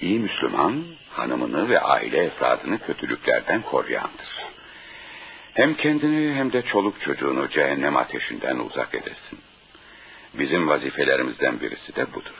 İyi Müslüman, hanımını ve aile efradını kötülüklerden koruyandır. Hem kendini hem de çoluk çocuğunu cehennem ateşinden uzak edesin. Bizim vazifelerimizden birisi de budur.